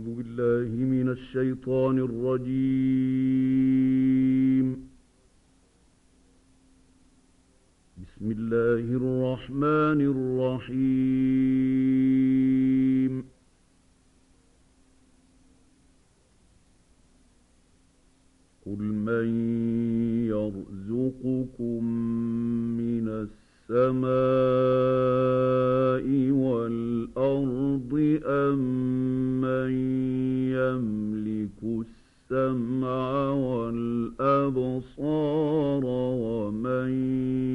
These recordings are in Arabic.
أعوذ بالله من الشيطان الرجيم. بسم الله الرحمن الرحيم. قل من يرزقكم من السماء والأرض أم من يملك السمع والأبصار ومن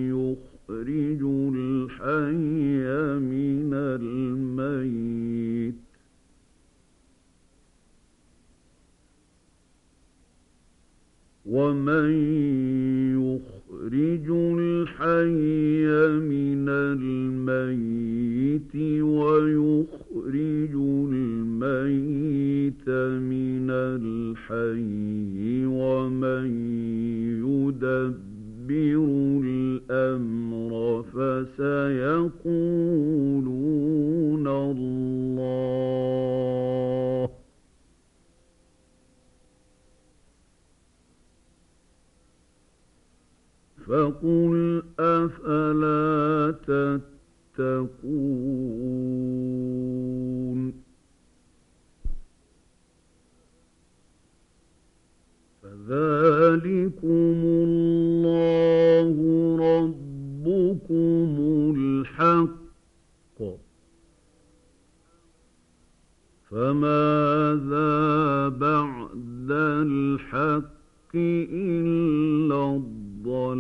يخرج الحي من الميت؟ ومن يخرج الحي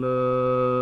الضلال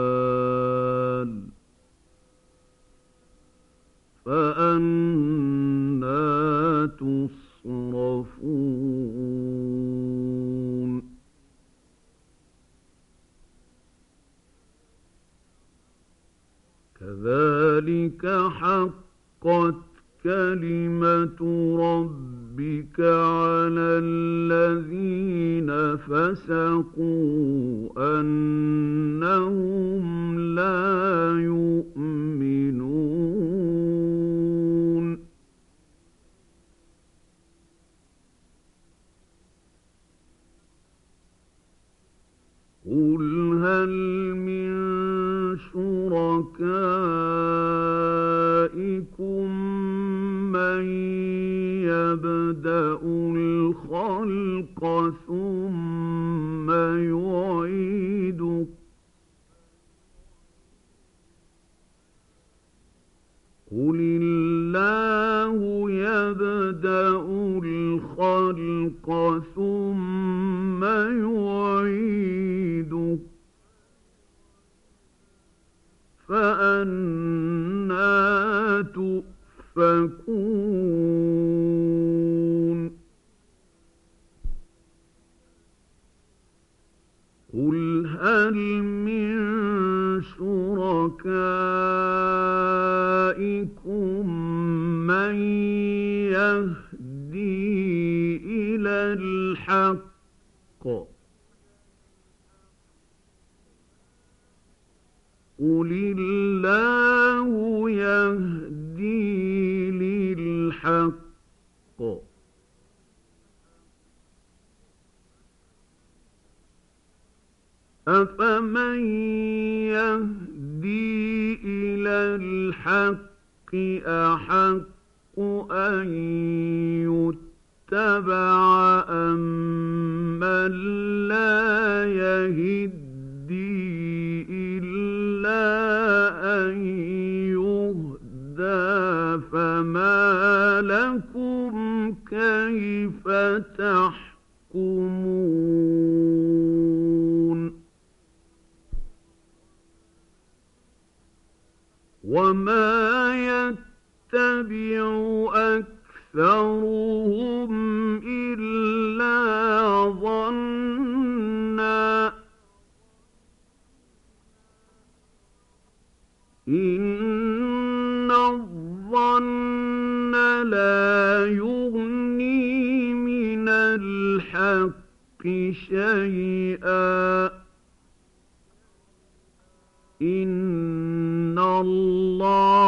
قل الله يبدأ الخلق ثم يعيده فأنا تؤفكون قل هل من شركائكم الحق. قل الله يهدي للحق. أفمن يهدي إلى الحق أحق أن يتبع أمن لا يهدي إلا أن يهدى فما لكم كيف تحكمون؟ وما يتبع أكثرهم إلا ظنا إن الظن لا يغني من الحق شيئا إن الله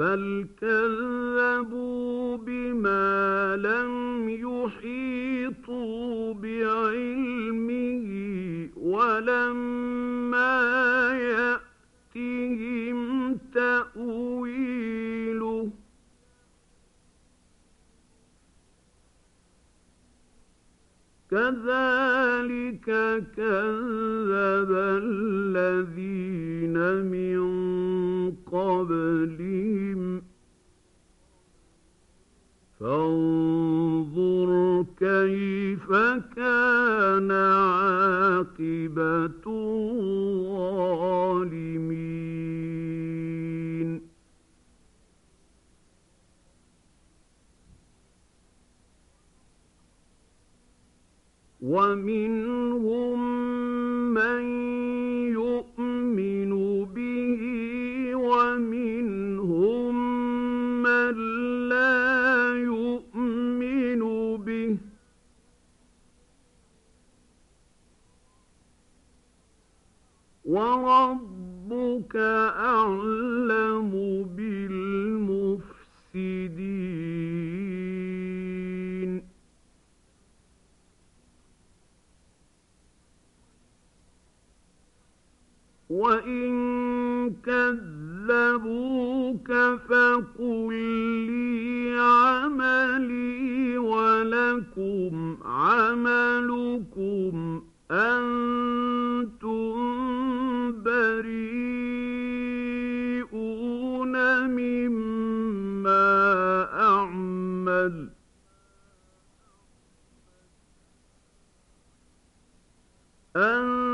بل كذبوا بما لم يحيطوا بعلمه ولما يأتهم تأويله كذلك كذب الذين من قبلهم. فانظر كيف كان عاقبة الظالمين. ومنهم من عملكم أنتم بريئون مما أعمل أنتم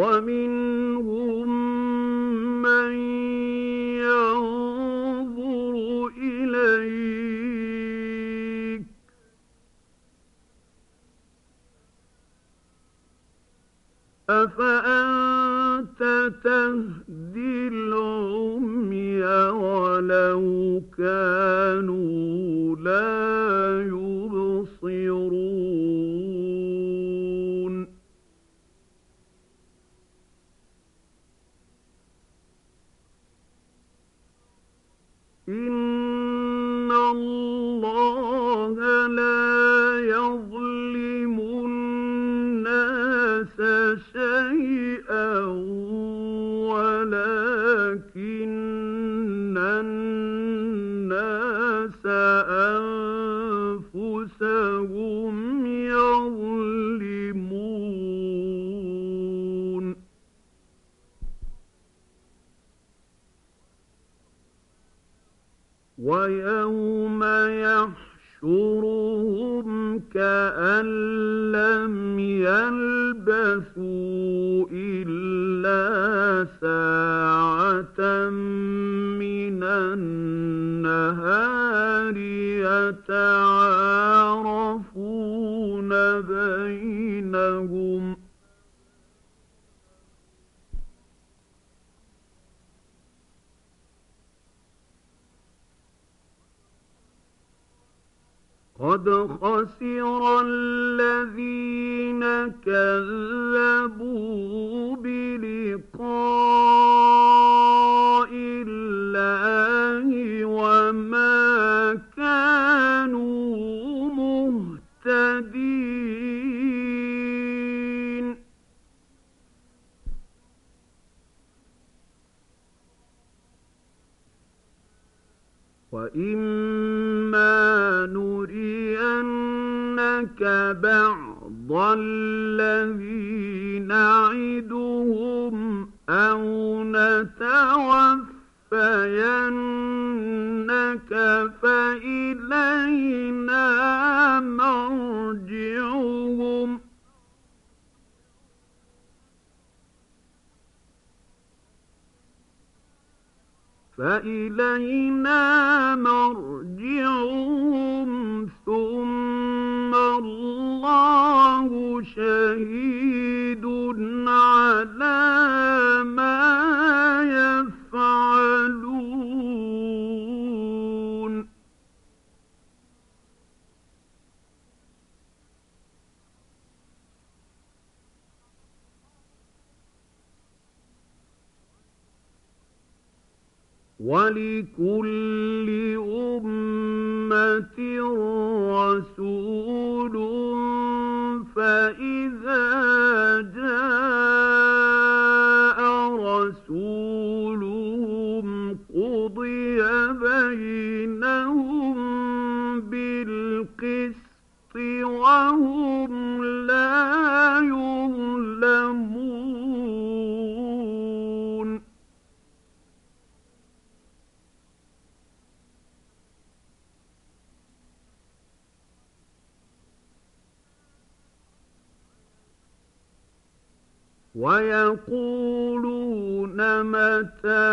وَمِنْهُ من الله فإلينا مرجعهم ولكل أمة رسول ويقولون متى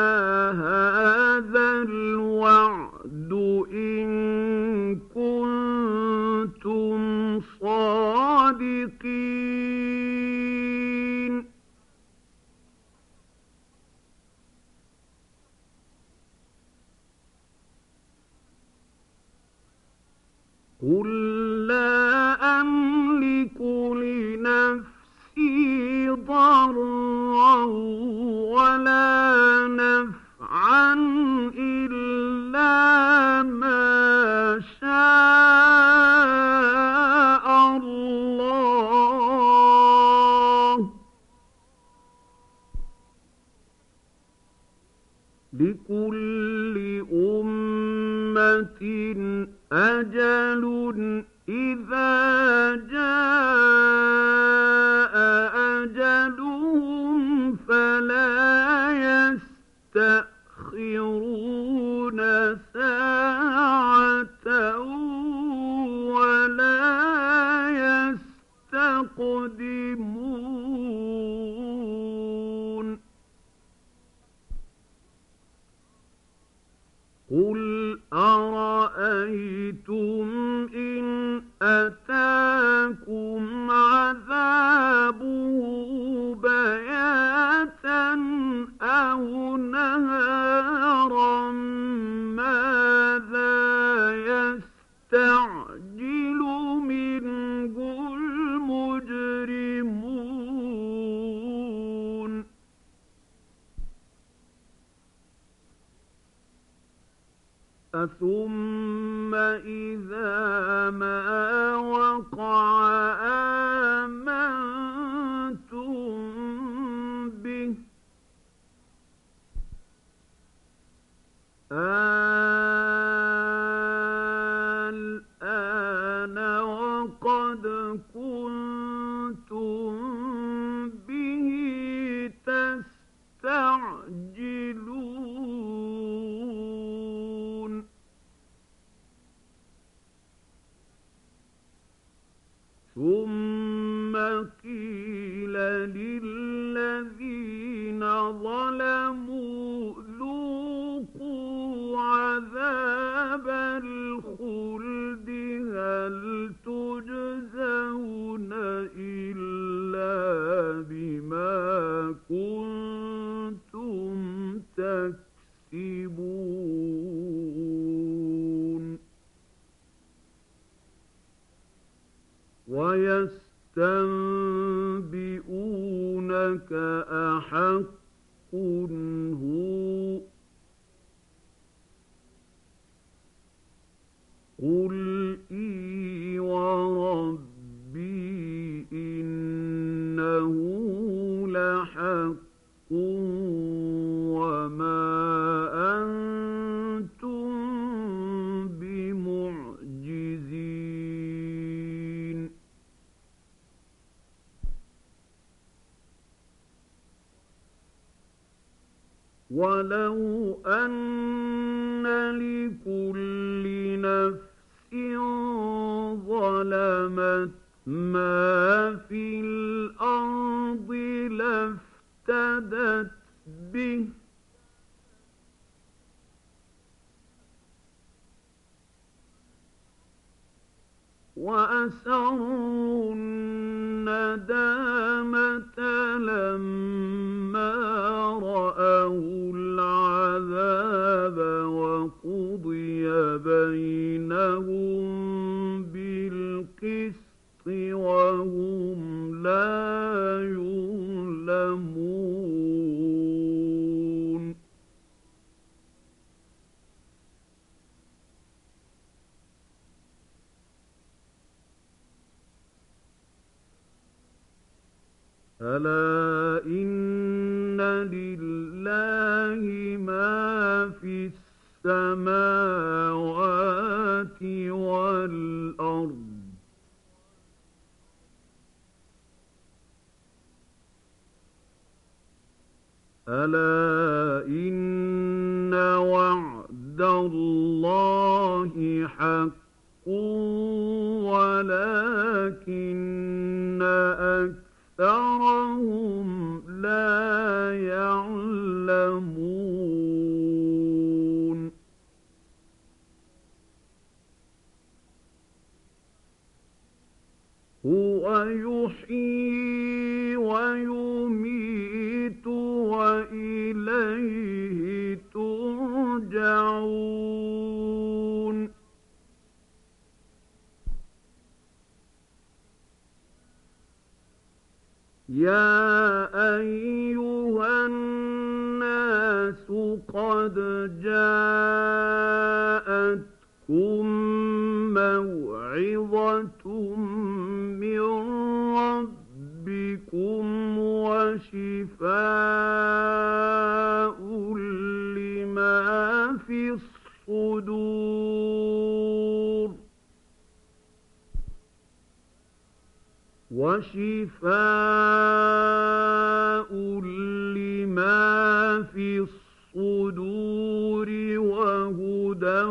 وهدى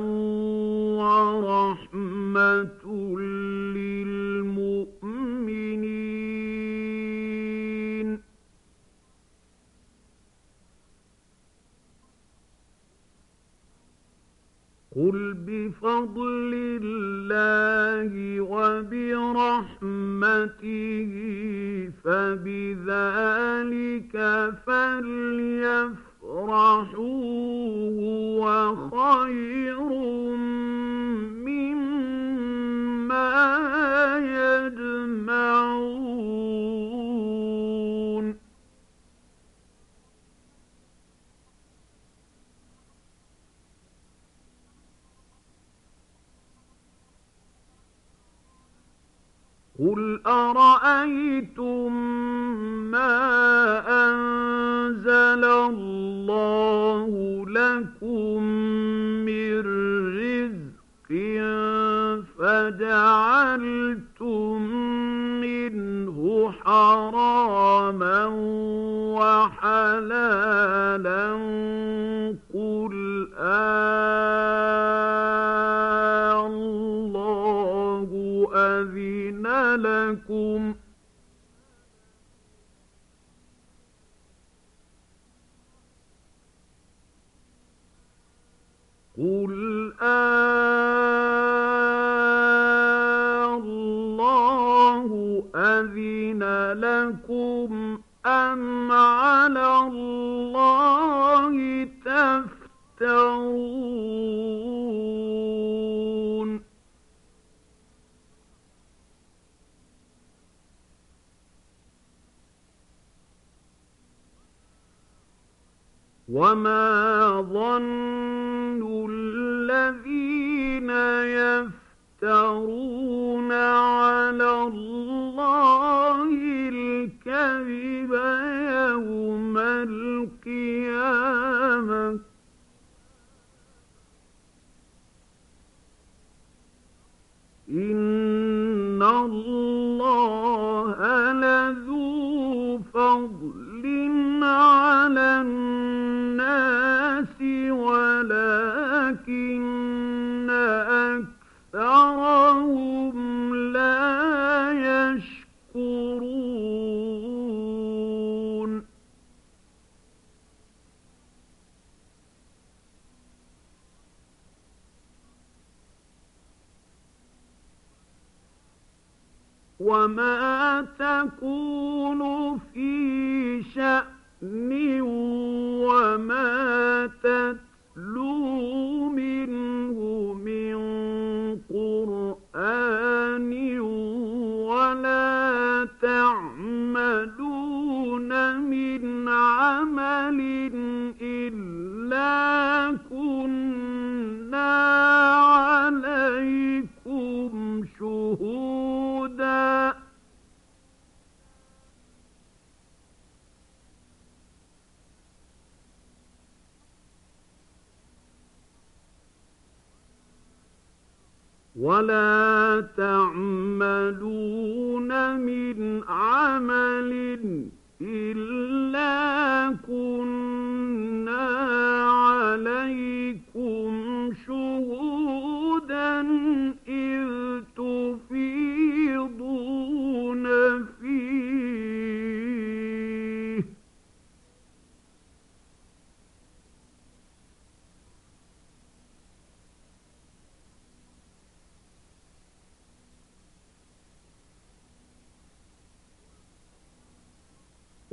ورحمة لكم من رزق فجعلتم منه حراما وحلالا قل قل الله أذن لكم أم على الله تفترون وما ظن وما تكون في شأن وما تتلو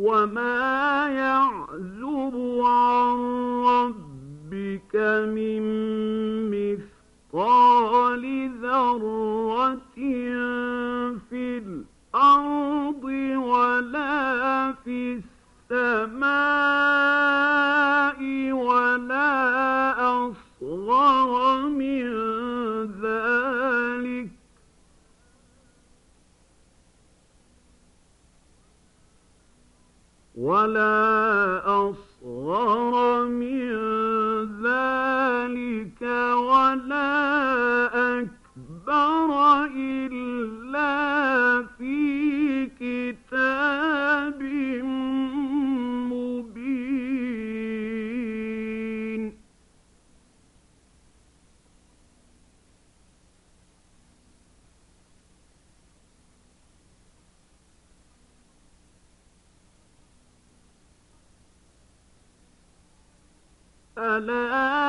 وما يعزب عن ربك من مثقال ذرة في الأرض ولا في السماء ولا ألا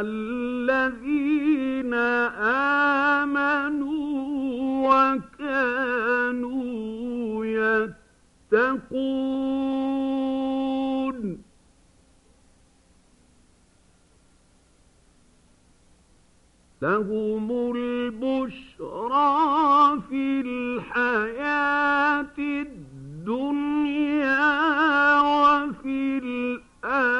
الذين آمنوا وكانوا يتقون. لهم البشرى في الحياة الدنيا وفي الآخرة.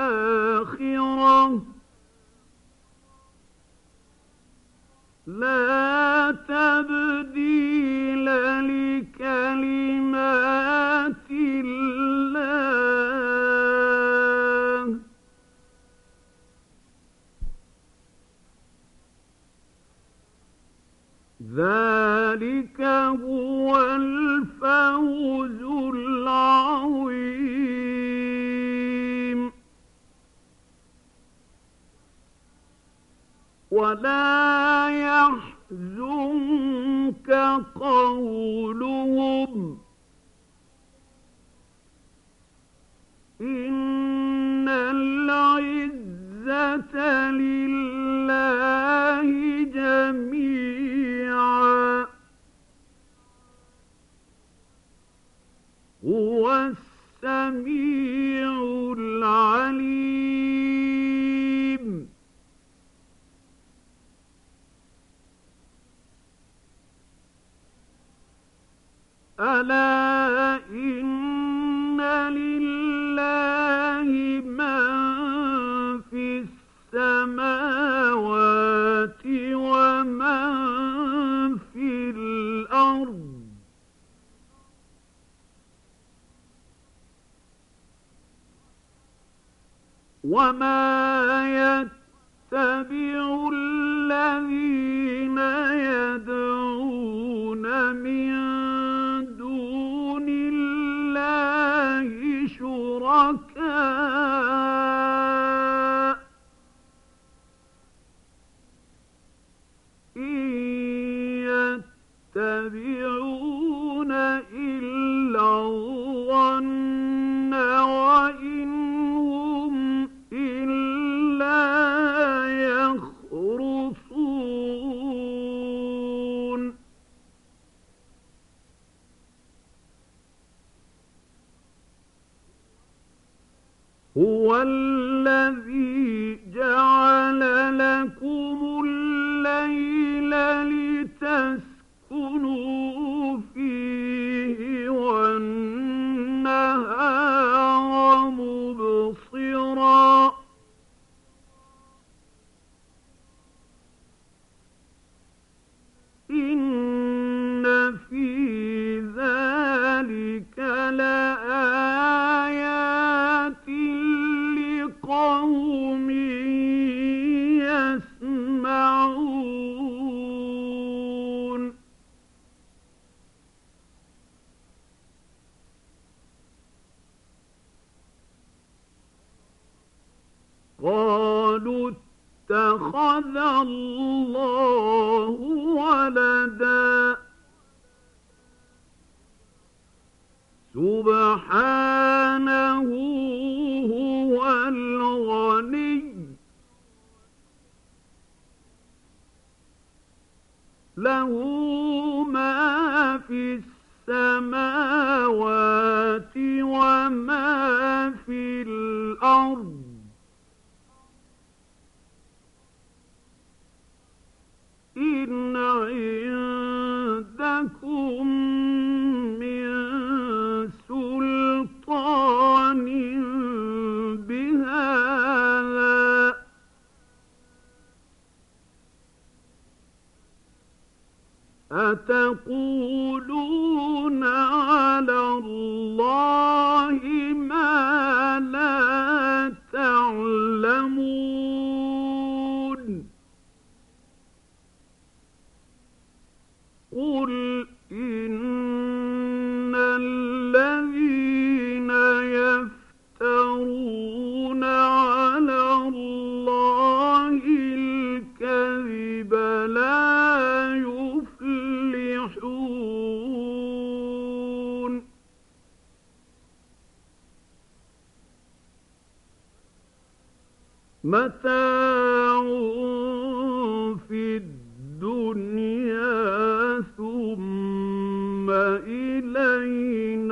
لا تبديل لكلمات الله. ذلك هو الفوز العظيم. ولا يحزنك قولهم إن ألا إن لله من في السماوات ومن في الأرض وما يتبع الذين متاع في الدنيا ثم إلينا